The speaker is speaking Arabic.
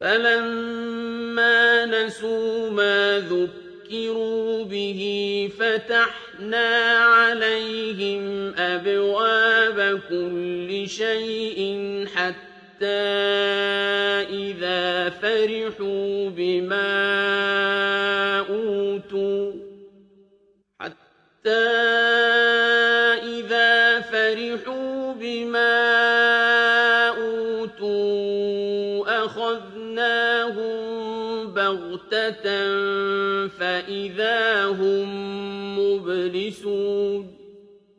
فَلَمَّا نَسُوا مَا ذُكِّرُوا بِهِ فَتَحْنَا عَلَيْهِمْ أَبْوَابَ كُلِّ شَيْءٍ حَتَّىٰ إِذَا فَرِحُوا بِمَا أُوتُوا أَخَذْنَاهُم بَغْتَةً فَإِذَا هُم مُّبْلِسُونَ